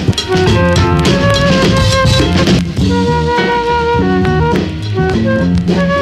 tempo. Música